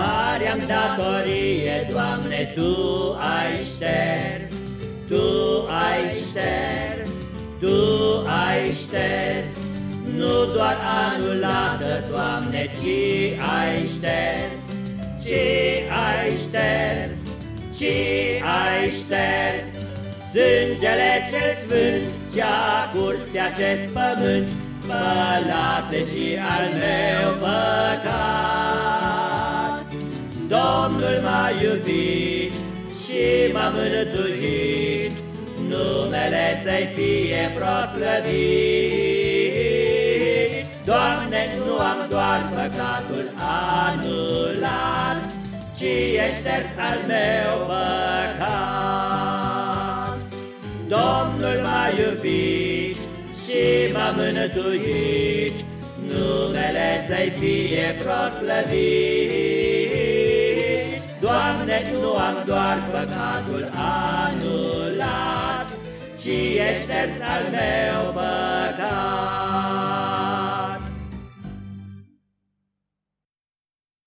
Marea-mi datorie, Doamne, Tu ai șters, Tu ai șters, Tu ai șters, Nu doar anulată, Doamne, ci ai șters, Ci ai șters, ci ai șters, Sângele cel sfânt ce-a curs pe acest pământ, Spălase și al meu păcat. Domnul m-a iubit și m-a mântuit, Numele să-i fie proslăvit. Doamne, nu am doar păcatul anulat, Ci ești al meu păcat. Domnul m-a iubit și m-a mântuit, Numele să-i fie proslăvit. Doamne, nu am doar păcatul anulat, Ci ești al meu păcat.